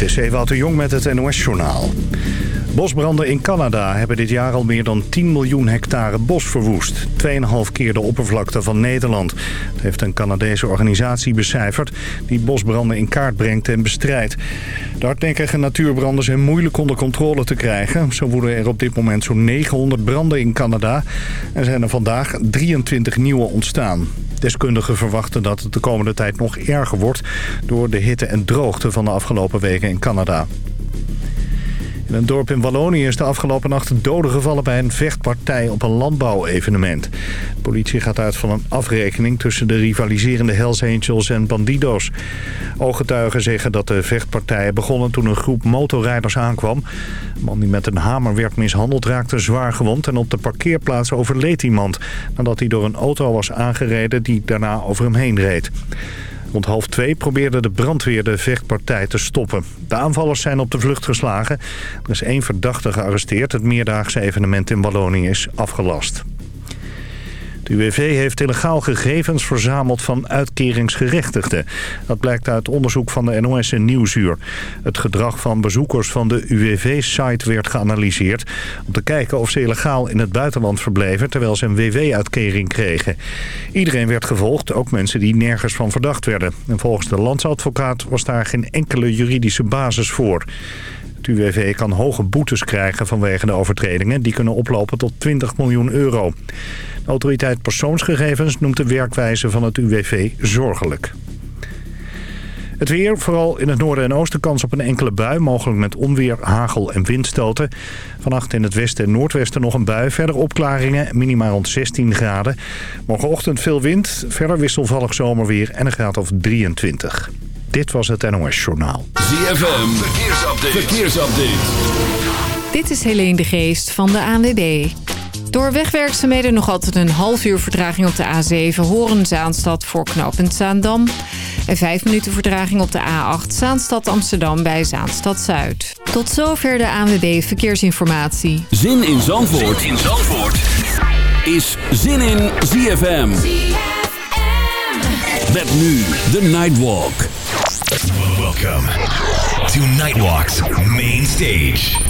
Dit is Ewout de Jong met het NOS-journaal. Bosbranden in Canada hebben dit jaar al meer dan 10 miljoen hectare bos verwoest. 2,5 keer de oppervlakte van Nederland. Dat heeft een Canadese organisatie becijferd... die bosbranden in kaart brengt en bestrijdt. De hardnekkige natuurbranden zijn moeilijk onder controle te krijgen. Zo woeden er op dit moment zo'n 900 branden in Canada... en zijn er vandaag 23 nieuwe ontstaan. Deskundigen verwachten dat het de komende tijd nog erger wordt... door de hitte en droogte van de afgelopen weken in Canada. In een dorp in Wallonië is de afgelopen nacht een dode gevallen bij een vechtpartij op een landbouwevenement. De politie gaat uit van een afrekening tussen de rivaliserende Hells Angels en Bandido's. Ooggetuigen zeggen dat de vechtpartijen begonnen toen een groep motorrijders aankwam. Een man die met een hamer werd mishandeld raakte zwaar gewond en op de parkeerplaats overleed iemand. Nadat hij door een auto was aangereden die daarna over hem heen reed. Rond half twee probeerde de brandweer de vechtpartij te stoppen. De aanvallers zijn op de vlucht geslagen. Er is één verdachte gearresteerd. Het meerdaagse evenement in Wallonië is afgelast. De UWV heeft illegaal gegevens verzameld van uitkeringsgerechtigden. Dat blijkt uit onderzoek van de NOS en Nieuwsuur. Het gedrag van bezoekers van de UWV-site werd geanalyseerd... om te kijken of ze illegaal in het buitenland verbleven... terwijl ze een WW-uitkering kregen. Iedereen werd gevolgd, ook mensen die nergens van verdacht werden. En volgens de landsadvocaat was daar geen enkele juridische basis voor. Het UWV kan hoge boetes krijgen vanwege de overtredingen. Die kunnen oplopen tot 20 miljoen euro. De autoriteit persoonsgegevens noemt de werkwijze van het UWV zorgelijk. Het weer, vooral in het noorden en oosten kans op een enkele bui. Mogelijk met onweer, hagel en windstoten. Vannacht in het westen en noordwesten nog een bui. Verder opklaringen, minimaal rond 16 graden. Morgenochtend veel wind, verder wisselvallig zomerweer en een graad of 23. Dit was het NOS Journaal. ZFM, verkeersupdate. verkeersupdate. Dit is Helene de Geest van de ANWB. Door wegwerkzaamheden nog altijd een half uur vertraging op de A7... Horen-Zaanstad voor knooppunt Zaandam. En vijf minuten vertraging op de A8 Zaanstad Amsterdam bij Zaanstad Zuid. Tot zover de ANWB Verkeersinformatie. Zin in Zandvoort, zin in Zandvoort. is Zin in ZFM. Met nu de Nightwalk. Welcome to Nightwalk's main stage.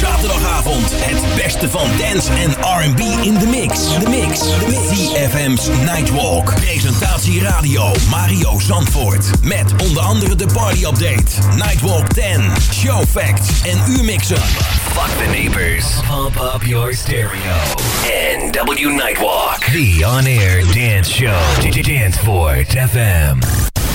Zaterdagavond het beste van dance en R&B in de mix. De mix. De mix. Nightwalk. Presentatie radio Mario Zandvoort. Met onder andere de party update. Nightwalk 10. Show facts en U-mixen. Fuck the neighbors. Pump up your stereo. NW Nightwalk. The on-air dance show. Danceport FM.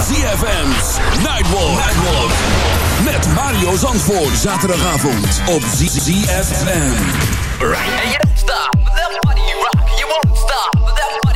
ZFM's Nightwalk. Nightwalk. Met Mario Zandvoort. Zaterdagavond op ZFM. Right. You stop, that body rock. You won't stop, that body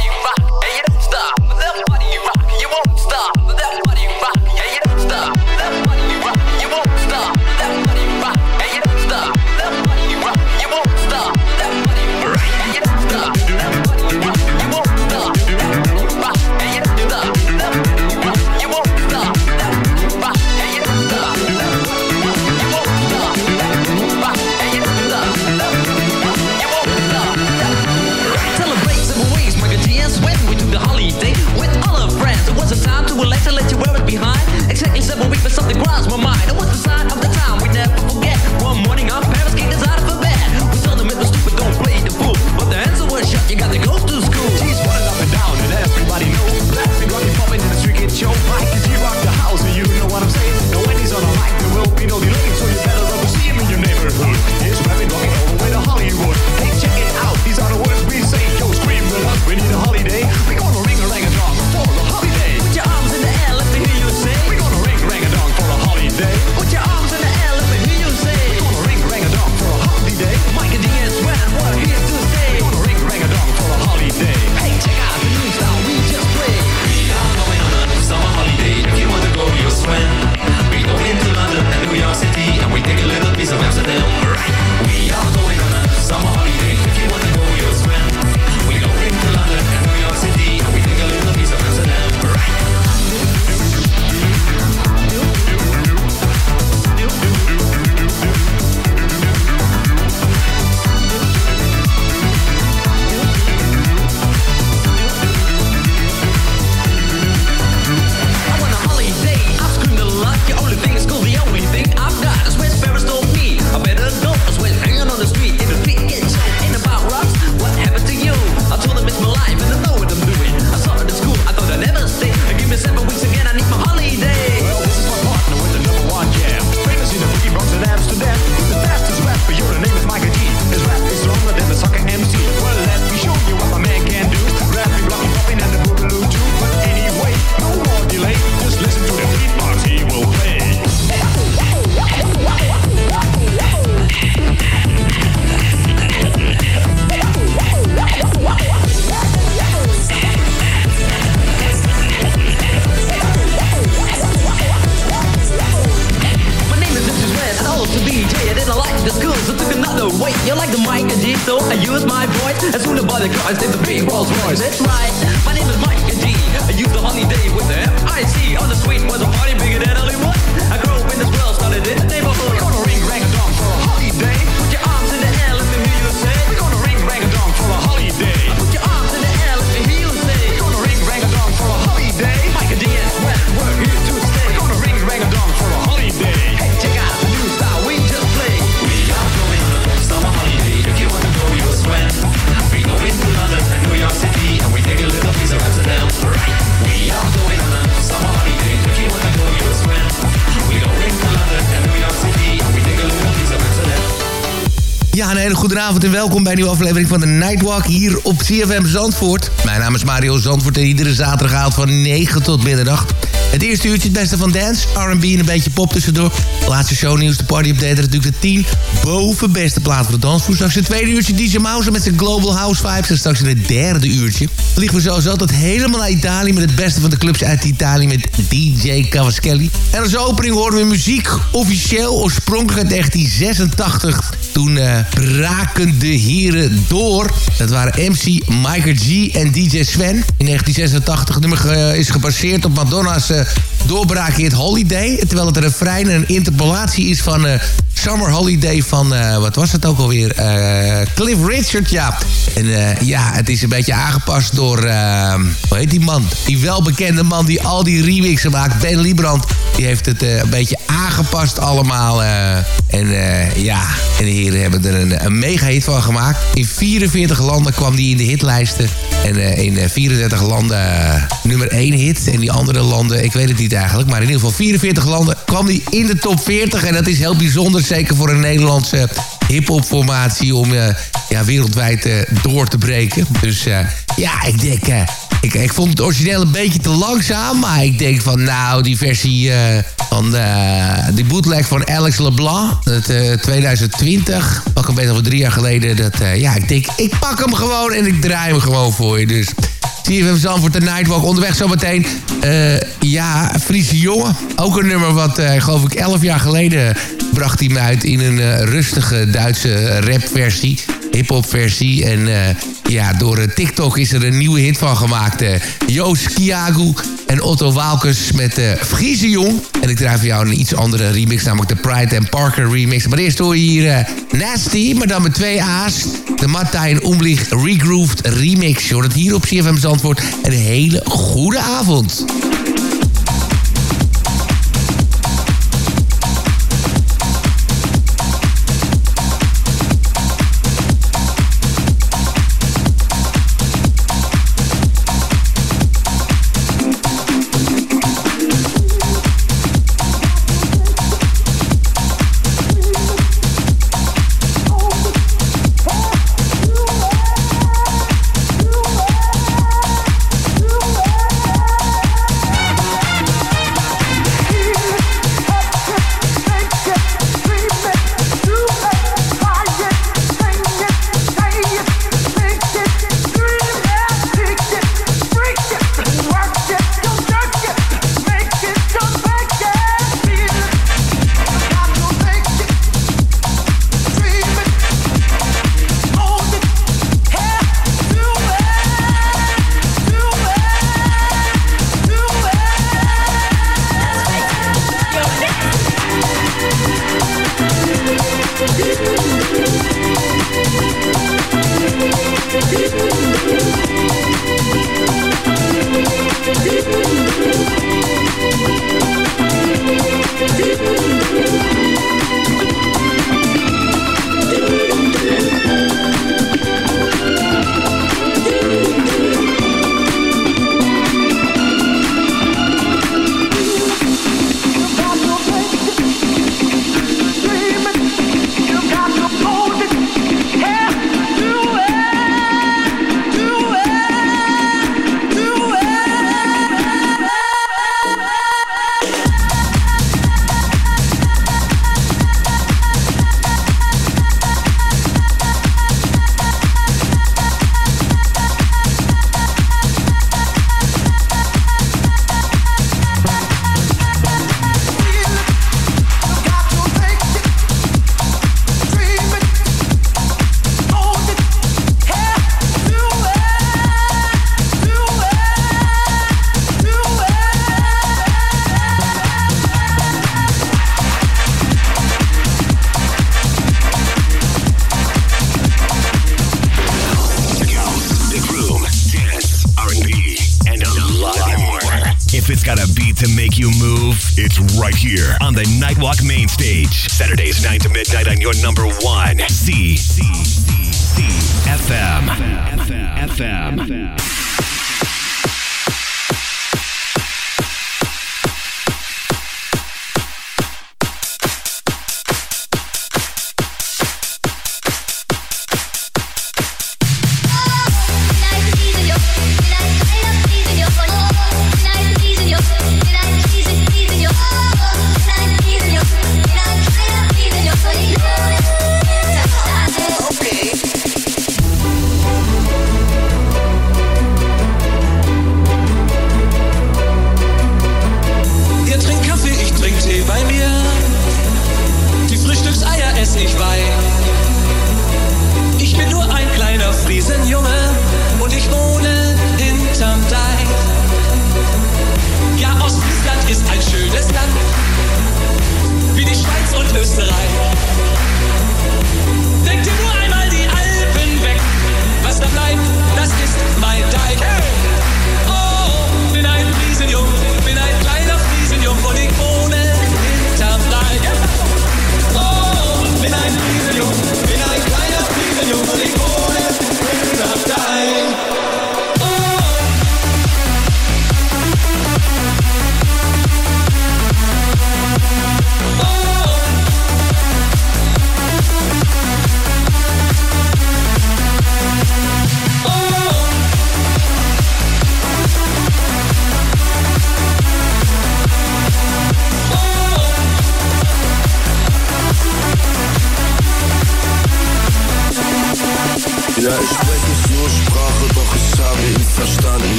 welkom bij een nieuwe aflevering van de Nightwalk hier op CFM Zandvoort. Mijn naam is Mario Zandvoort en iedere zaterdagavond van 9 tot middernacht. Het eerste uurtje het beste van dance, R&B en een beetje pop tussendoor. Laatste shownieuws, de party update, natuurlijk de 10 boven beste plaat voor de dansvoer. Straks het tweede uurtje DJ Mouse met zijn Global House Vibes. En straks in het derde uurtje vliegen we zoals altijd helemaal naar Italië... met het beste van de clubs uit Italië met DJ Cavaschelli. En als opening horen we muziek officieel oorspronkelijk uit 1986... Toen eh, braken de heren door. Dat waren MC Mike G en DJ Sven. In 1986 het nummer eh, is gebaseerd op Madonna's uh, doorbraakhit Holiday. Terwijl het refrein een interpolatie is van Summer Holiday van... eh, wat was het ook alweer? Eh, Cliff Richard, ja. En eh, ja, het is een beetje aangepast door... hoe heet die man? Die welbekende man die al die remixen maakt. Ben Liebrand. Die heeft het een beetje aangepast allemaal. en ja, en de heren hebben er een, mega hit van gemaakt. In 44 landen kwam die in de hitlijsten. En in eh, 34 landen nummer 1 hit. En die andere landen, ik weet het niet eigenlijk. Maar in ieder geval 44 landen kwam die in de top 40. En dat is heel bijzonder, zeker voor een Nederlandse hip-hop formatie. Om eh, ja, wereldwijd eh, door te breken. Dus eh, ja, ik denk... ik, ik vond het origineel een beetje te langzaam. Maar ik denk van nou, die versie van eh, die bootleg van Alex LeBlanc. Dat, eh, 2020. Pak een beetje over drie jaar geleden. Dat, ja, ik denk ik pak hem gewoon en ik draai hem gewoon voor je. Dus CFM Zandvoort de Nightwalk. Onderweg zometeen. ja, Friese Jongen. Ook een nummer wat, geloof ik, elf jaar geleden bracht hij me uit in een eh, rustige Duitse rapversie. Hip-hop versie. En eh, ja, door eh, TikTok is er een nieuwe hit van gemaakt. Joost Kiagu en Otto Walkes met eh Friese Jong. En ik draai voor jou een iets andere remix, namelijk de Pride and Parker remix. Maar eerst hoor je hier Nasty, maar dan met twee A's. De Martijn Omlich Regrooved remix. Je hoort het hier op CFM Zandvoort. Een hele goede avond. midnight to midnight on your number one, C. C.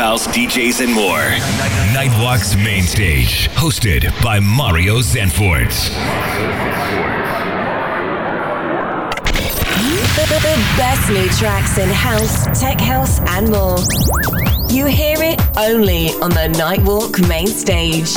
house, DJs, and more. Nightwalk's main stage, hosted by Mario Zanfort. The best new tracks in house, tech house, and more. You hear it only on the Nightwalk main stage.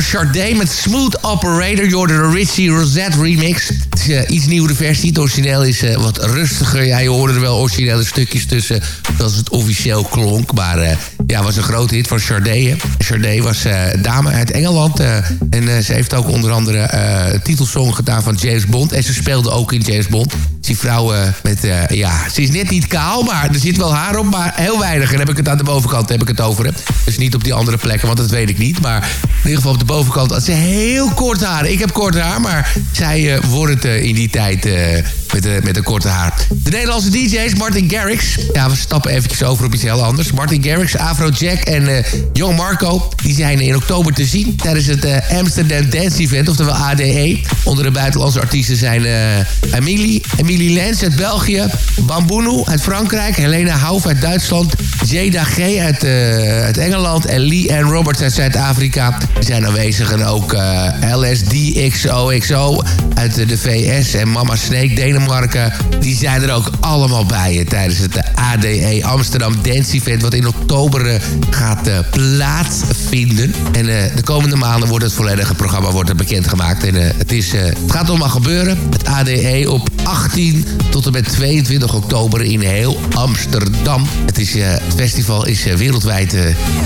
Was met Smooth Operator. Je hoorde de Richie Rosette remix. Het is uh, iets nieuwere versie. Het origineel is uh, wat rustiger. Ja, je hoorde er wel originele stukjes tussen. Zoals het officieel klonk. Maar uh, ja, was een grote hit van Sade. Sade was een dame uit Engeland. en ze heeft ook onder andere titelsong gedaan van James Bond. En ze speelde ook in James Bond. Die vrouw uh, met, uh, ja, ze is net niet kaal, maar er zit wel haar op, maar heel weinig. En heb ik het aan de bovenkant heb ik het over. Hè. Dus niet op die andere plekken, want dat weet ik niet. Maar in ieder geval op de bovenkant had ze heel kort haar. Ik heb kort haar, maar zij uh, wordt het in die tijd met, de, met een korte haar. De Nederlandse DJ's, Martin Garrix. Ja, we stappen eventjes over op iets heel anders. Martin Garrix, Afrojack en uh, Young Marco... die zijn in oktober te zien tijdens het uh, Amsterdam Dance Event, oftewel ADE. Onder de buitenlandse artiesten zijn Amelie, Amelie Lens uit België... Bamboeno uit Frankrijk, Helena Hauf uit Duitsland... Jada G uit, uit Engeland en Lee Ann Roberts uit Zuid-Afrika. Zijn aanwezig en ook LSDXOXO uit de VS en Mama Snake, Denemarken. Die zijn er ook allemaal bij tijdens het ADE Amsterdam Dance Event... wat in oktober uh, gaat uh, plaatsvinden. En de komende maanden wordt het volledige programma wordt bekendgemaakt. En het, is, het gaat allemaal gebeuren. Het ADE op 18 tot en met 22 oktober in heel Amsterdam. Het, is, het festival is wereldwijd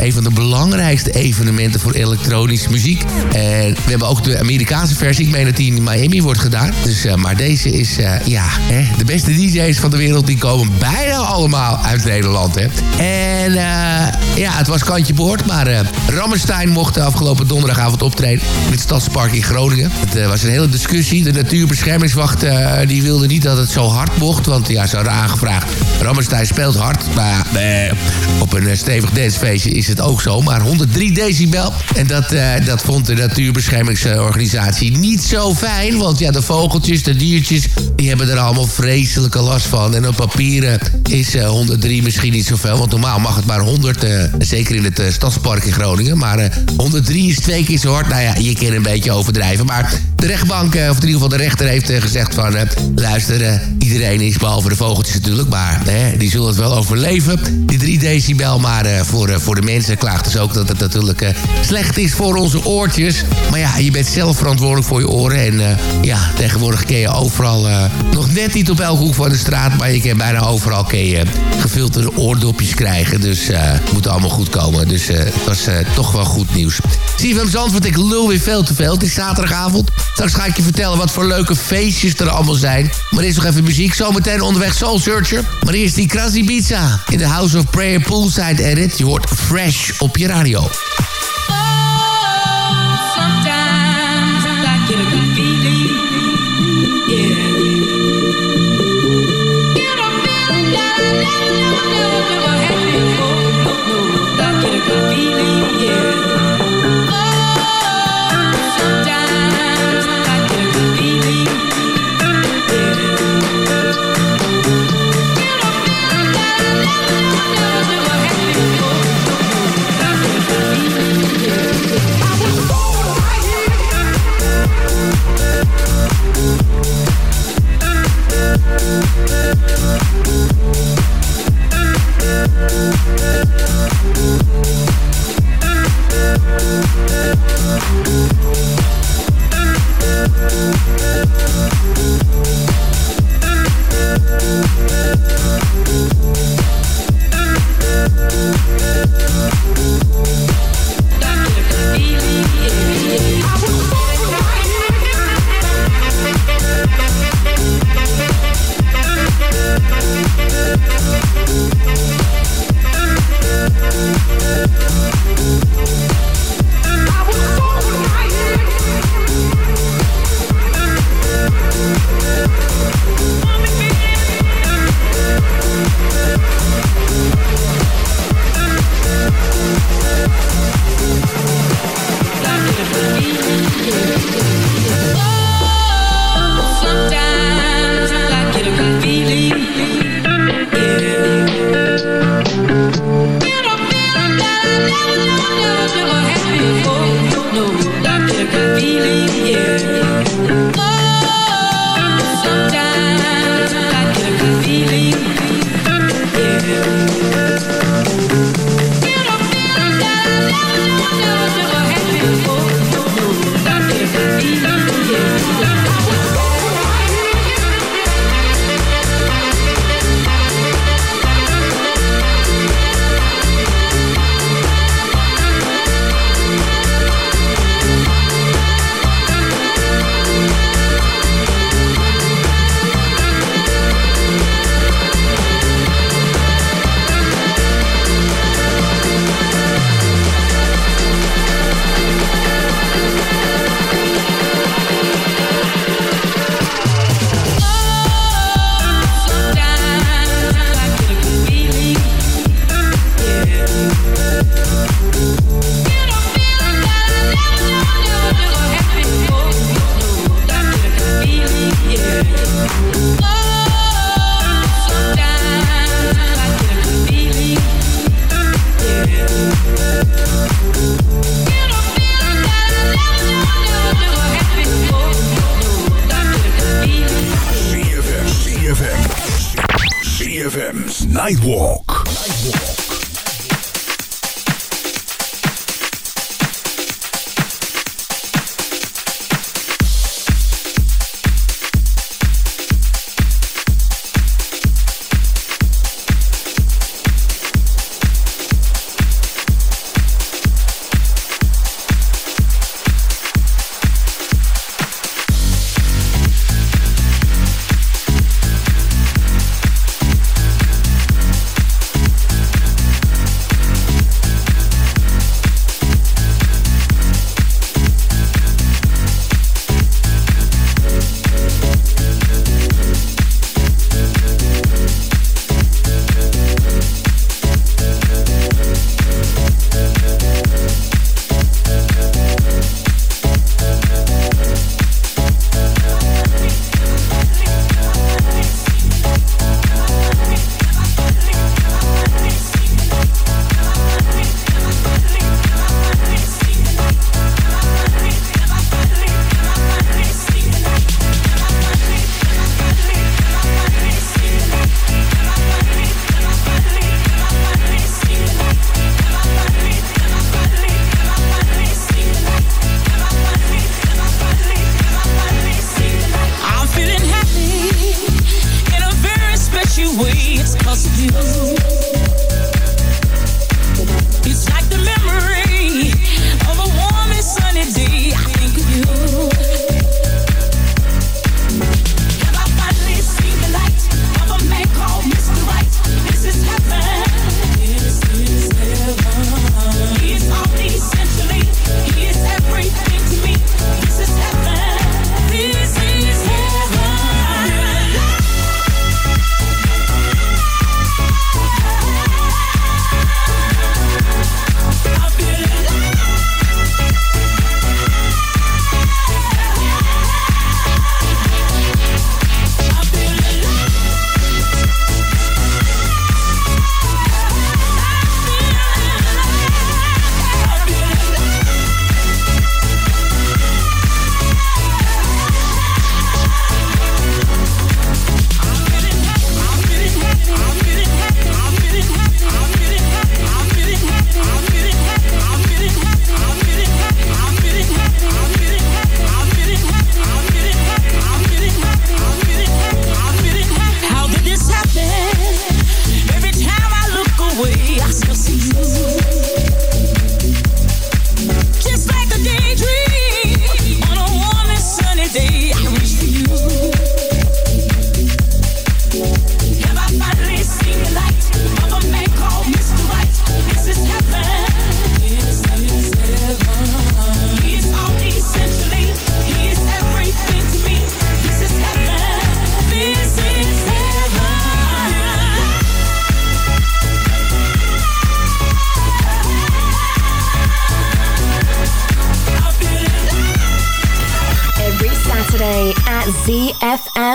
een van de belangrijkste evenementen voor elektronische muziek. En we hebben ook de Amerikaanse versie. Ik meen dat die in Miami wordt gedaan. Dus, maar deze is ja, hè, de beste DJ's van de wereld... die komen bijna allemaal uit Nederland. Hè. En ja, het was kantje boord. Maar Rammerstein mocht afgelopen donderdagavond optreden... in het Stadspark in Groningen. Het was een hele discussie. De natuurbeschermingswacht die wilde niet dat het zo hard mocht. Want ja, ze hadden aangevraagd... Rammerstein speelt hard. Maar op een stevig dancefeestje is het ook zo. Maar 103 decibel. En dat, dat vond de natuurbeschermingsorganisatie niet zo fijn. Want ja, de vogeltjes, de diertjes... die hebben er allemaal vreselijke last van. En op papieren is uh, 103 misschien niet zoveel. Want normaal mag het maar 100. Uh, zeker in het Stadspark in Groningen. Maar 103 is twee keer zo hard. Nou ja, je kan een beetje overdrijven. Maar de rechtbank, of in ieder geval de rechter heeft gezegd van... luister, iedereen is behalve de vogeltjes natuurlijk. Maar die zullen het wel overleven. Die 3 decibel. Maar voor, voor de mensen klaagt dus ook dat het natuurlijk slecht is voor onze oortjes. Maar ja, je bent zelf verantwoordelijk voor je oren. En ja, tegenwoordig kun je overal nog net niet op elke hoek van de straat, maar je kan bijna overal kun je gefilterde oordopjes krijgen. Dus het moet allemaal goed komen. Dus het was toch wel goed nieuws. CFM Zandvoort, ik lul weer veel te veel. Het is zaterdagavond. Straks ga ik je vertellen wat voor leuke feestjes er allemaal zijn. Maar eerst nog even muziek. Zometeen onderweg Soul Searcher. Maar eerst die Krasny Pizza. In de House of Prayer Poolside Edit. Je hoort Fresh op je radio. You.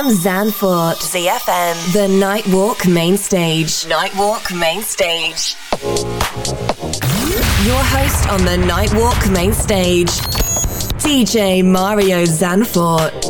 Zanfort. ZFM. The Nightwalk Main Stage. Nightwalk Main Stage. Your host on the Nightwalk Main Stage. DJ Mario Zanfort.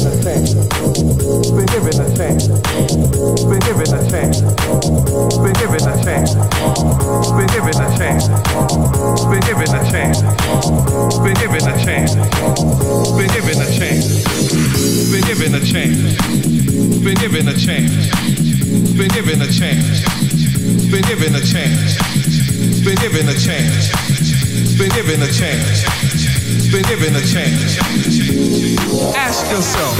Given a chance. Been given a chance. Been given a chance. Been given a chance. Been given a chance. Been given a chance. Been given a chance. Been given a chance. Been given a chance. Been given a chance. Been given a chance. Been given a chance. Been given a chance. Been given a chance. Been a chance. Ask yourself.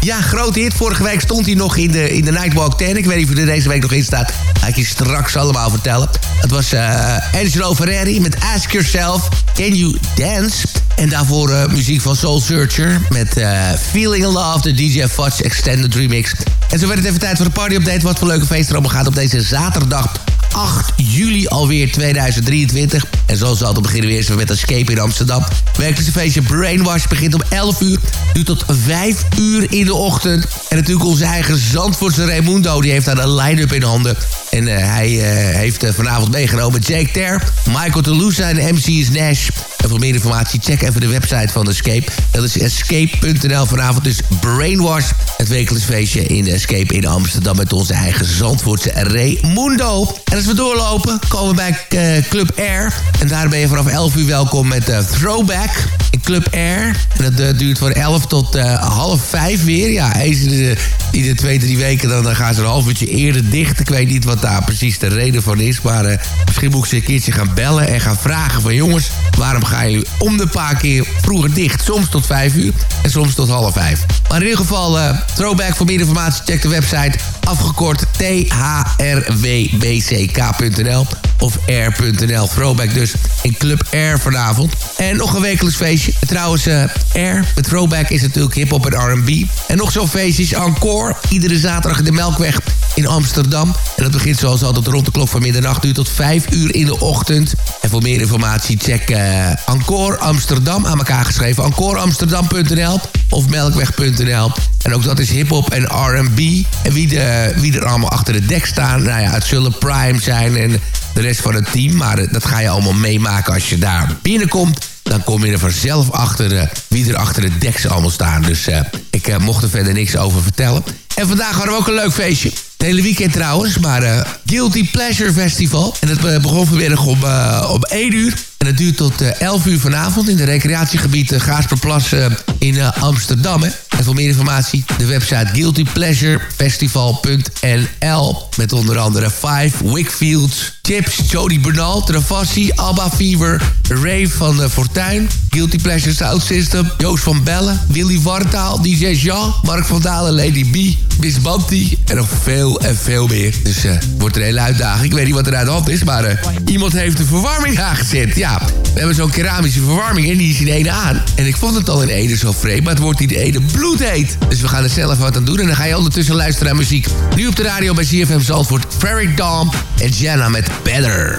Ja, grote hit. Vorige week stond hij nog in de, in de Nightwalk 10. Ik weet niet of er deze week nog in staat. Ga ik je straks allemaal vertellen. Het was eh Angelo Ferreri met Ask Yourself, Can You Dance? En daarvoor eh, muziek van Soul Searcher met eh, Feeling Love, de DJ Fudge Extended Remix. En zo werd het even tijd voor de party-update. Wat voor leuke feesten allemaal gaat op deze zaterdag 8 juli alweer 2023. En zoals altijd beginnen we eerst weer met Escape in Amsterdam. Wekelijkse feestje Brainwash begint om 11 uur. Duurt tot 5 uur in de ochtend. En natuurlijk onze eigen Zandvoortse Raimundo. Die heeft daar een line-up in handen. En eh, hij eh, heeft eh, vanavond meegenomen Jake Ter, Michael Toulousa en MC is Nash. En voor meer informatie check even de website van Escape. Dat is escape.nl. Vanavond dus Brainwash. Het wekelijks feestje in Escape in Amsterdam met onze eigen Zandvoortse Raimundo. En als we doorlopen komen we bij Club Air. En daar ben je vanaf 11 uur welkom met Throwback Club Air. Dat eh, duurt van 11 tot eh, half 5 weer. Ja, eens in de, iedere twee, drie weken dan, dan gaan ze een half uurtje eerder dicht. Ik weet niet wat daar precies de reden van is. Maar eh, misschien moet ik ze een keertje gaan bellen en gaan vragen van... jongens, waarom gaan jullie om de paar keer vroeger dicht? Soms tot 5 uur en soms tot half 5. Maar in ieder geval, Throwback voor meer informatie, check de website. Afgekort thrwbck.nl of air.nl. Throwback dus in Club Air vanavond. En nog een wekelijks feestje. Trouwens, eh, Air met Throwback is natuurlijk hip-hop en R&B. En nog zo'n feestje is Encore. Iedere zaterdag de Melkweg in Amsterdam. En dat begint zoals altijd rond de klok van middernacht uur tot 5 uur in de ochtend. En voor meer informatie check eh Encore Amsterdam aan elkaar geschreven. EncoreAmsterdam.nl of melkweg.nl. En ook dat is hip-hop en RB. En wie, de, wie er allemaal achter de dek staan, nou ja, het zullen Prime zijn en de rest van het team. Maar eh, dat ga je allemaal meemaken als je daar binnenkomt. Dan kom je er vanzelf achter eh, wie er achter de deks allemaal staan. Dus eh, ik mocht er verder niks over vertellen. En vandaag hadden we ook een leuk feestje. Het hele weekend trouwens, maar eh, Guilty Pleasure Festival. En dat eh, begon vanmiddag om, eh, om 1 uur. En het duurt tot eh, 11 uur vanavond in de recreatiegebied uh, Gaasperplas in Amsterdam. En voor meer informatie de website guiltypleasurefestival.nl Met onder andere Five, Wickfields, Chips, Jody Bernal, Travassi, Alba Fever, Ray van de Fortuin, Guilty Pleasure Sound System, Joost van Bellen, Willy Wartaal, DJ Jean, Mark van Dalen, Lady B, Miss Banti en nog veel en veel meer. Dus eh wordt een hele uitdaging. Ik weet niet wat er aan de hand is, maar eh, iemand heeft de verwarming aangezet. Ja, we hebben zo'n keramische verwarming en die is in ene aan. En ik vond het al in ene zo vreemd, maar het wordt in de ene bloedheet. Dus we gaan er zelf wat aan doen en dan ga je ondertussen luisteren naar muziek. Nu op de radio bij CFM Zandvoort, Ferric Dawn en Jenna met Better.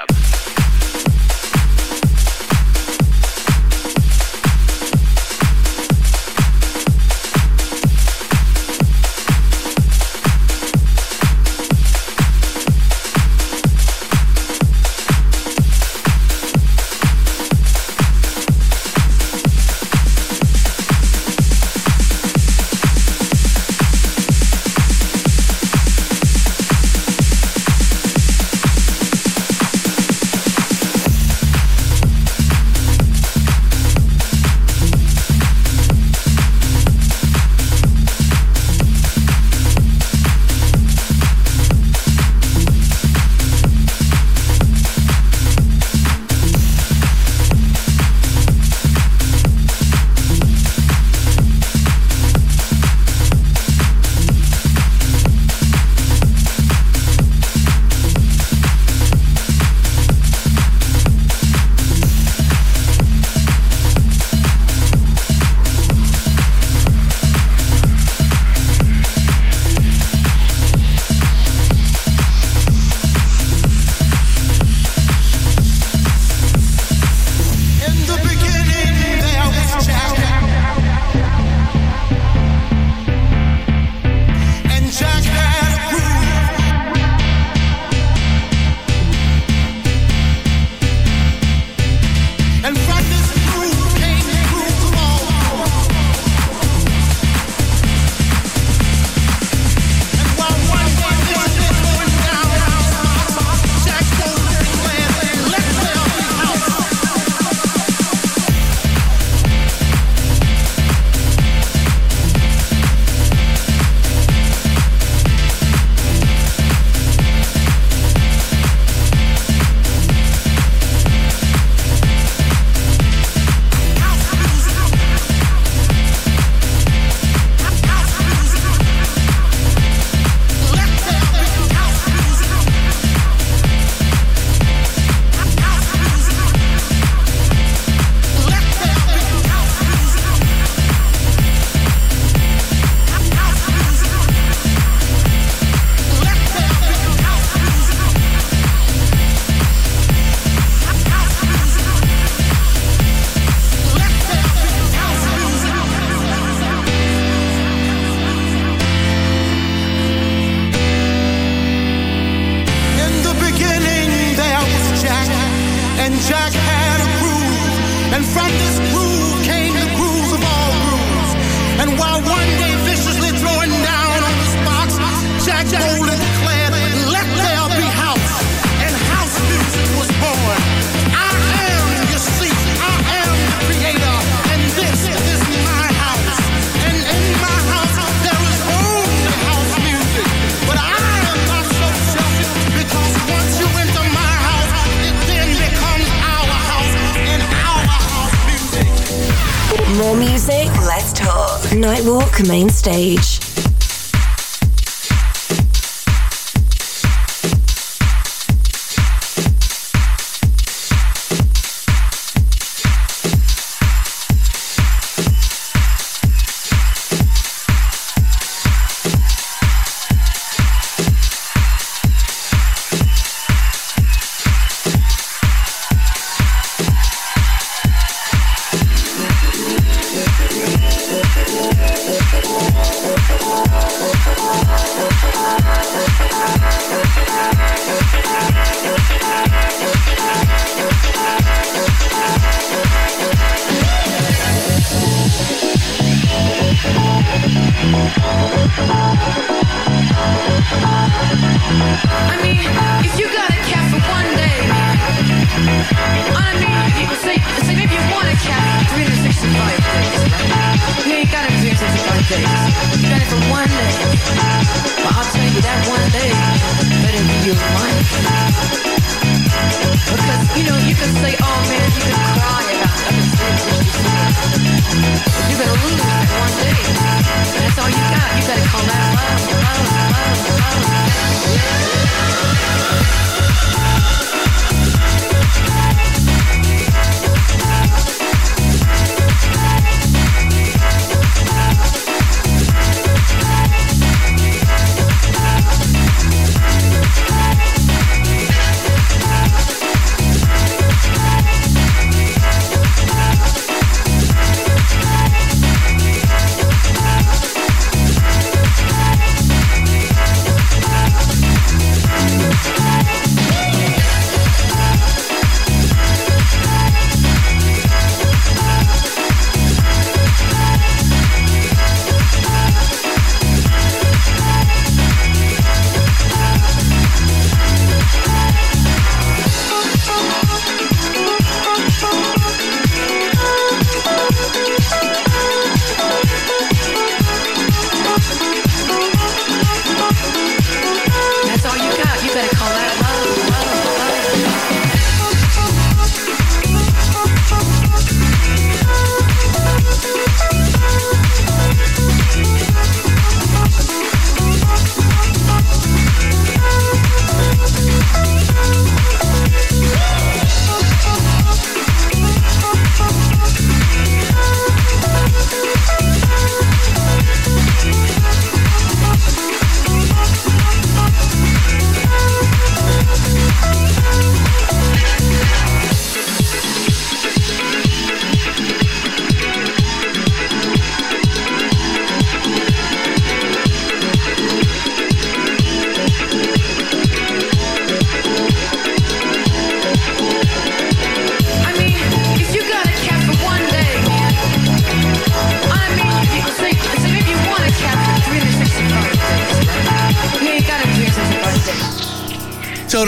More music. Let's talk. Nightwalk main stage.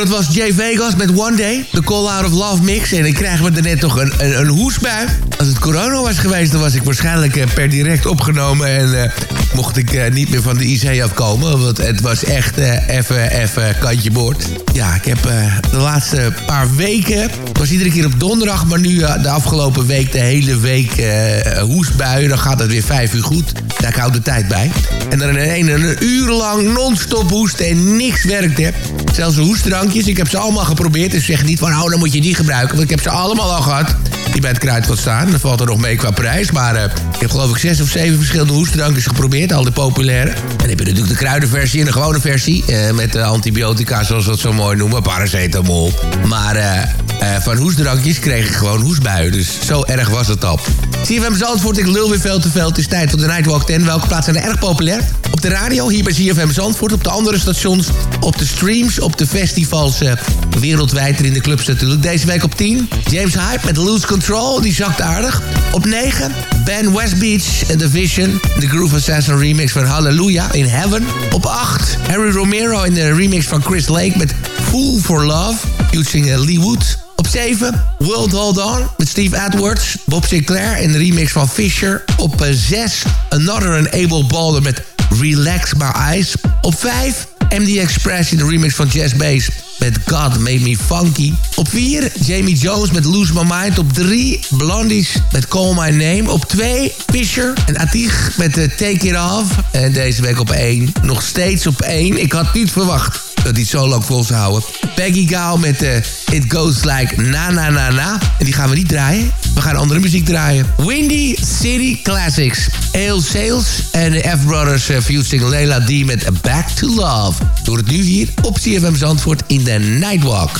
Dat was Jay Vegas met One Day, de Call Out of Love mix. En ik krijg me net toch een, een, een hoestbui. Als het corona was geweest, dan was ik waarschijnlijk eh, per direct opgenomen... en eh, mocht ik eh, niet meer van de IC afkomen. Want het was echt even even kantje boord. Ja, ik heb de laatste paar weken... Was iedere keer op donderdag, maar nu eh, de afgelopen week... de hele week hoestbuien. Dan gaat het weer vijf uur goed. Daar houdt de tijd bij. En dan een, een, uur lang non-stop hoesten en niks werkte. Zelfs hoestdrankjes, ik heb ze allemaal geprobeerd. Dus zeg niet van, oh, dan moet je die gebruiken. Want ik heb ze allemaal al gehad. Die bij het kruidvat staan. Dat valt er nog mee qua prijs. Maar eh, ik heb geloof ik zes of zeven verschillende hoestdrankjes geprobeerd. Al de populaire. En dan heb je natuurlijk de kruidenversie en de gewone versie. met de antibiotica, zoals we dat zo mooi noemen. Paracetamol. Maar eh, van hoestdrankjes kreeg ik gewoon hoestbuien. Dus zo erg was het al. CFM Zandvoort, ik lul weer veel te veel. Het is tijd voor de Nightwalk 10. Welke plaatsen zijn er erg populair? Op de radio, hier bij CFM Zandvoort. Op de andere stations, op de streams, op de festivals eh, wereldwijd en in de clubs natuurlijk. Deze week op 10, James Hype met Lose Control. Die zakt aardig. Op 9, Ben Westbeach en The Vision. De Groove Assassin remix van Hallelujah in Heaven. Op 8, Harry Romero in de remix van Chris Lake met Fool for Love. Using Lee Wood. Op 7, World Hold On met Steve Edwards. Bob Sinclair in de remix van Fisher. Op 6, Another Unable Baller met Relax My Eyes. Op 5, MD Express in de remix van Jazz Bass met God Made Me Funky. Op 4, Jamie Jones met Lose My Mind. Op 3, Blondies met Call My Name. Op 2, Fisher en Atig met uh, Take It Off. En deze week op 1, nog steeds op 1. Ik had niet verwacht dat hij zo lang vol zou houden. Peggy Gao met uh, It Goes Like Na Na Na Na. En die gaan we niet draaien. We gaan andere muziek draaien. Windy City Classics. Ale Sales en de F-Brothers uh, featuring Leila D met Back to Love. Door het nu hier op CFM Zandvoort in de Nightwalk.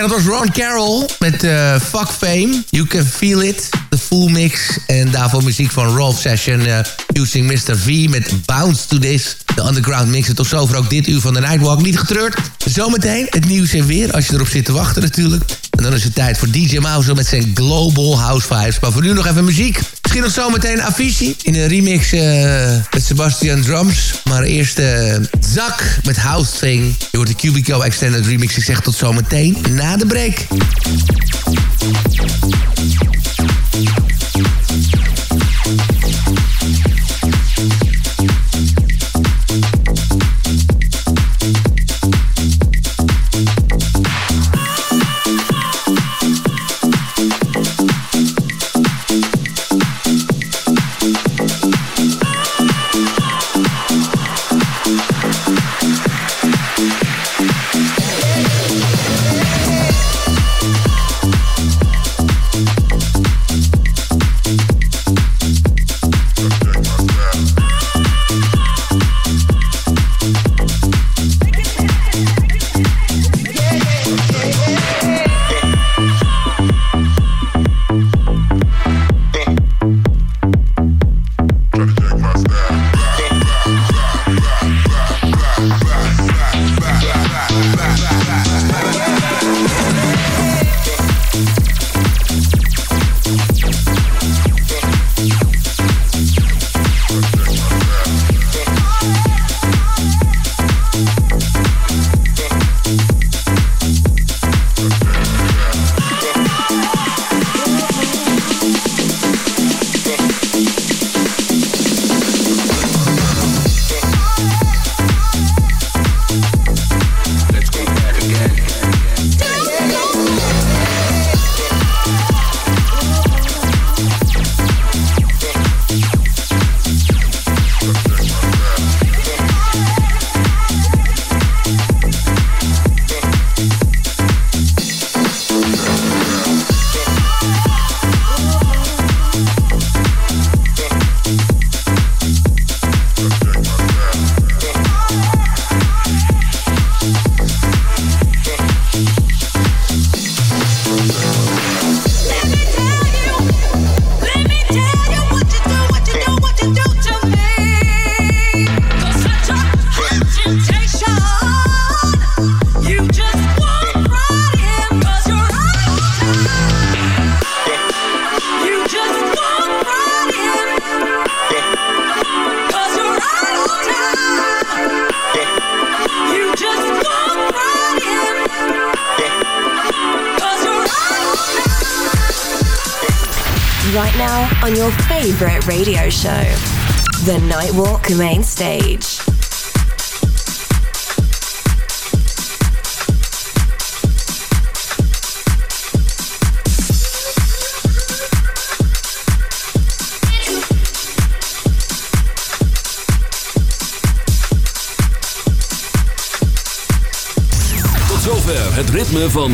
dat was Ron Carroll met eh, Fuck Fame. You Can Feel It, de full mix. En daarvoor muziek van Rolf Session eh, using Mr. V met Bounce to This. De underground mix. En tot zover ook dit uur van de Nightwalk. Niet getreurd. Zometeen het nieuws en weer, als je erop zit te wachten natuurlijk. En dan is het tijd voor DJ Mouse met zijn Global House Vibes. Maar voor nu nog even muziek. Misschien nog zometeen Avicii in een remix eh, met Sebastian Drums. Maar eerst eh, Zak met House Thing. Je hoort de Cubico Extended Remix. Ik zeg tot zometeen na de break.